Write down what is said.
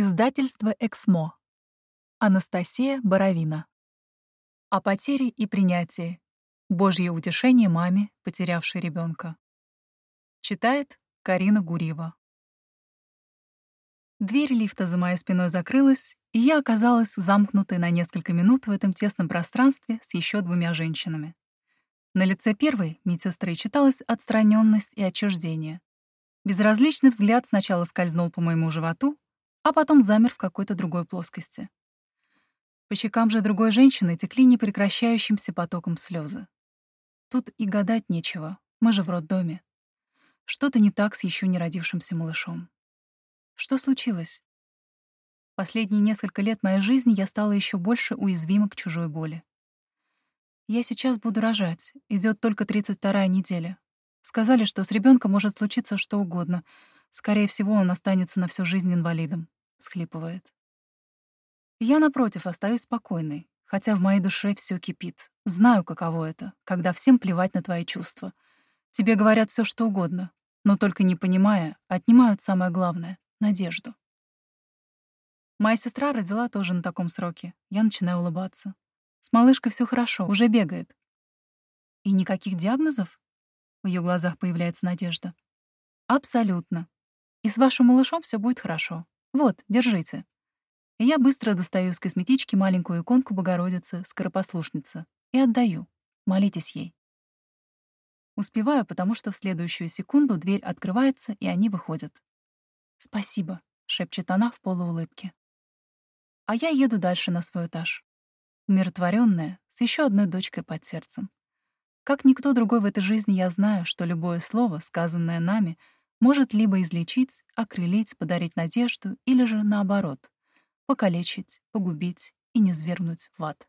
Издательство «Эксмо». Анастасия Боровина. О потере и принятии. Божье утешение маме, потерявшей ребенка. Читает Карина Гурьева. Дверь лифта за моей спиной закрылась, и я оказалась замкнутой на несколько минут в этом тесном пространстве с еще двумя женщинами. На лице первой, медсестры, читалась отстраненность и отчуждение. Безразличный взгляд сначала скользнул по моему животу, а потом замер в какой-то другой плоскости. По щекам же другой женщины текли непрекращающимся потоком слезы. Тут и гадать нечего, мы же в роддоме. Что-то не так с еще не родившимся малышом. Что случилось? Последние несколько лет моей жизни я стала еще больше уязвима к чужой боли. Я сейчас буду рожать, идет только 32-я неделя. Сказали, что с ребенком может случиться что угодно. Скорее всего, он останется на всю жизнь инвалидом всхлипывает. Я, напротив, остаюсь спокойной, хотя в моей душе все кипит. Знаю, каково это, когда всем плевать на твои чувства. Тебе говорят все, что угодно, но только не понимая, отнимают самое главное — надежду. Моя сестра родила тоже на таком сроке. Я начинаю улыбаться. С малышкой все хорошо, уже бегает. И никаких диагнозов? В ее глазах появляется надежда. Абсолютно. И с вашим малышом все будет хорошо. Вот, держите. И я быстро достаю из косметички маленькую иконку Богородицы, скоропослушница, и отдаю. Молитесь ей. Успеваю, потому что в следующую секунду дверь открывается, и они выходят. «Спасибо», — шепчет она в полуулыбке. А я еду дальше на свой этаж. Умиротворенная, с еще одной дочкой под сердцем. Как никто другой в этой жизни я знаю, что любое слово, сказанное нами — может либо излечить, окрылить, подарить надежду, или же наоборот, покалечить, погубить и низвергнуть в ад.